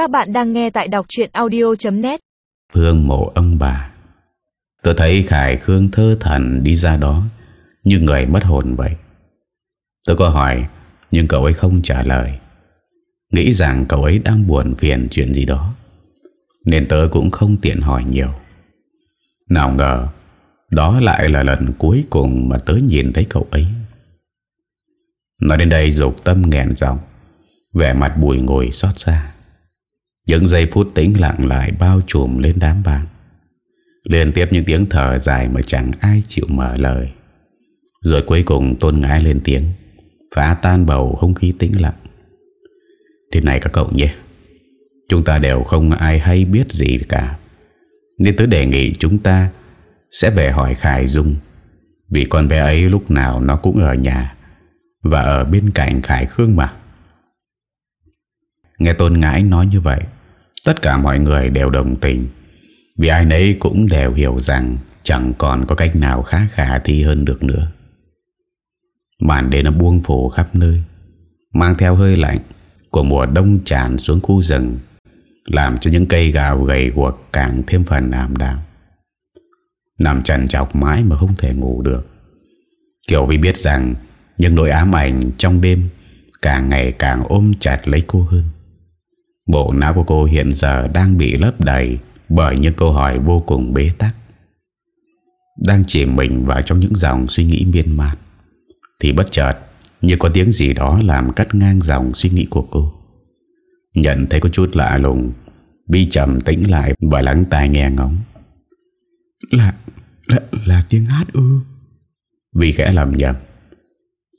Các bạn đang nghe tại đọc chuyện audio.net Hương mộ ông bà. Tôi thấy Khải Khương thơ thần đi ra đó, Như người mất hồn vậy. Tôi có hỏi, Nhưng cậu ấy không trả lời. Nghĩ rằng cậu ấy đang buồn phiền chuyện gì đó, Nên tớ cũng không tiện hỏi nhiều. Nào ngờ, Đó lại là lần cuối cùng mà tớ nhìn thấy cậu ấy. Nói đến đây dục tâm nghẹn giọng, Vẻ mặt bùi ngồi xót xa. Những giây phút tĩnh lặng lại bao trùm lên đám bạn. Liên tiếp những tiếng thở dài mà chẳng ai chịu mở lời. Rồi cuối cùng tôn ngái lên tiếng, Phá tan bầu không khí tĩnh lặng. Thì này các cậu nhé, Chúng ta đều không ai hay biết gì cả. Nên tớ đề nghị chúng ta Sẽ về hỏi Khải Dung, Vì con bé ấy lúc nào nó cũng ở nhà Và ở bên cạnh Khải Khương mà. Nghe Tôn Ngãi nói như vậy Tất cả mọi người đều đồng tình. Vì ai nấy cũng đều hiểu rằng Chẳng còn có cách nào khác khả thi hơn được nữa. Màn đêm nó buông phủ khắp nơi, Mang theo hơi lạnh Của mùa đông tràn xuống khu rừng, Làm cho những cây gào gầy guộc Càng thêm phần ảm đạm. Nằm trần chọc mãi mà không thể ngủ được. Kiểu vì biết rằng Những nỗi ám ảnh trong đêm Càng ngày càng ôm chặt lấy cô hơn. Bộ não của cô hiện giờ đang bị lấp đầy bởi những câu hỏi vô cùng bế tắc. Đang chìm mình vào trong những dòng suy nghĩ miên man. Thì bất chợt như có tiếng gì đó làm cắt ngang dòng suy nghĩ của cô. Nhận thấy có chút lạ lùng, Bi trầm tĩnh lại và lắng tai nghe ngóng. Là, là, là tiếng hát ư? Vì khẽ lầm nhầm.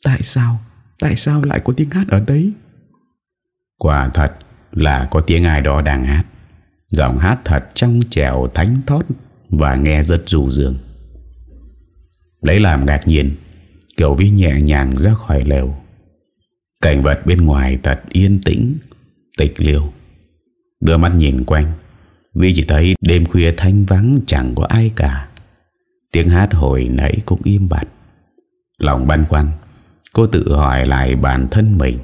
Tại sao, tại sao lại có tiếng hát ở đấy? Quả thật, là có tiếng ai đó đang hát. Giọng hát thật trong trẻo thánh thót Và nghe rất ru dương. Lấy làm ngạc nhiên Kiều vi nhẹ nhàng ra khỏi lều. Cảnh vật bên ngoài thật yên tĩnh, Tịch liêu. Đưa mắt nhìn quanh, Vi chỉ thấy đêm khuya thanh vắng Chẳng có ai cả. Tiếng hát hồi nãy cũng im bặt. Lòng băn khoăn, Cô tự hỏi lại bản thân mình.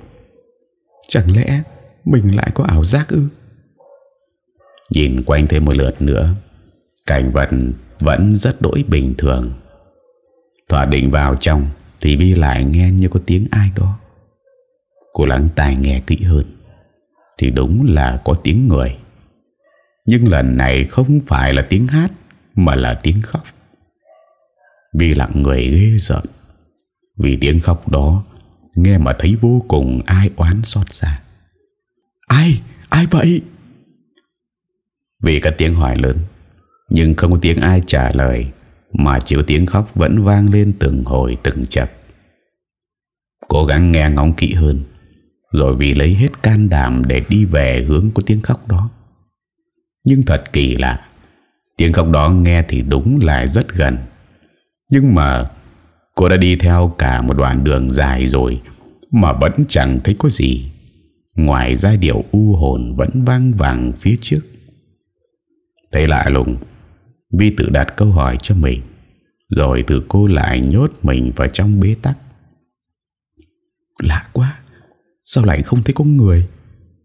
Chẳng lẽ mình lại có ảo giác ư? Nhìn quanh thêm một lượt nữa, Cảnh vật vẫn rất đổi bình thường. Thỏa định vào trong Thì Vi lại nghe như có tiếng ai đó. Cô lắng tai nghe kỹ hơn, Thì đúng là có tiếng người. Nhưng lần này không phải là tiếng hát, Mà là tiếng khóc. Vi lặng người ghê giận Vì tiếng khóc đó Nghe mà thấy vô cùng ai oán xót xa. Ai? Ai vậy? Vì cả tiếng hỏi lớn, Nhưng không có tiếng ai trả lời, Mà chỉ có tiếng khóc vẫn vang lên từng hồi từng chập Cố gắng nghe ngóng kỹ hơn, Rồi vì lấy hết can đảm để đi về hướng của tiếng khóc đó Nhưng thật kỳ lạ, Tiếng khóc đó nghe thì đúng là rất gần Nhưng mà Cô đã đi theo cả một đoạn đường dài rồi, Mà vẫn chẳng thấy có gì Ngoài ra điệu u hồn vẫn vang vàng phía trước. Thấy lạ lùng, Vi tự đặt câu hỏi cho mình, Rồi từ cô lại nhốt mình vào trong bế tắc. Lạ quá, Sao lại không thấy có người?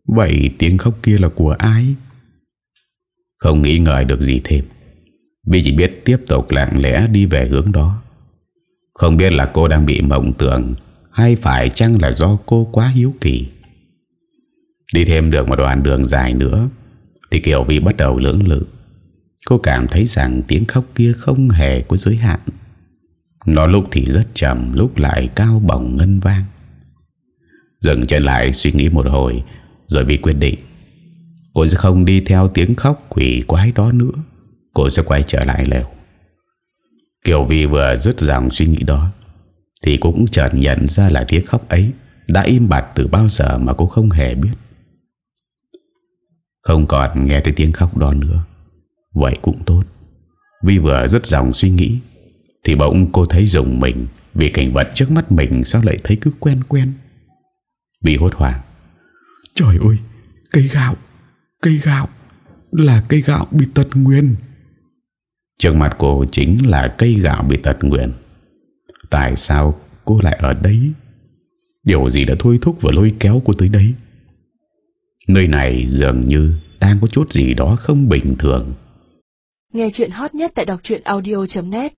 Vậy tiếng khóc kia là của ai? Không nghĩ ngợi được gì thêm. Vi chỉ biết tiếp tục lặng lẽ đi về hướng đó. Không biết là cô đang bị mộng tưởng Hay phải chăng là do cô quá hiếu kỳ. Đi thêm được một đoạn đường dài nữa, Thì Kiều Vi bắt đầu lưỡng lự. Cô cảm thấy rằng tiếng khóc kia không hề có giới hạn. Nó lúc thì rất chậm Lúc lại cao bỏng ngân vang. Dừng chân lại suy nghĩ một hồi, Rồi Vi quyết định. Cô sẽ không đi theo tiếng khóc quỷ quái đó nữa. Cô sẽ quay trở lại lều. Kiều Vi vừa dứt dòng suy nghĩ đó, Thì cũng chợt nhận ra là tiếng khóc ấy Đã im bặt từ bao giờ mà cô không hề biết không còn nghe thấy tiếng khóc đó nữa. Vậy cũng tốt. Vì vừa rất dòng suy nghĩ Thì bỗng cô thấy dùng mình Vì cảnh vật trước mắt mình Sao lại thấy cứ quen quen. Vì hốt hoảng. Trời ơi cây gạo Cây gạo Là cây gạo bị tật nguyên Trước mặt cô chính là cây gạo bị tật nguyện Tại sao cô lại ở đây Điều gì đã thôi thúc và lôi kéo cô tới đây Nơi này dường như đang có chút gì đó không bình thường. Nghe chuyện hot nhất tại đọc truyện audio.net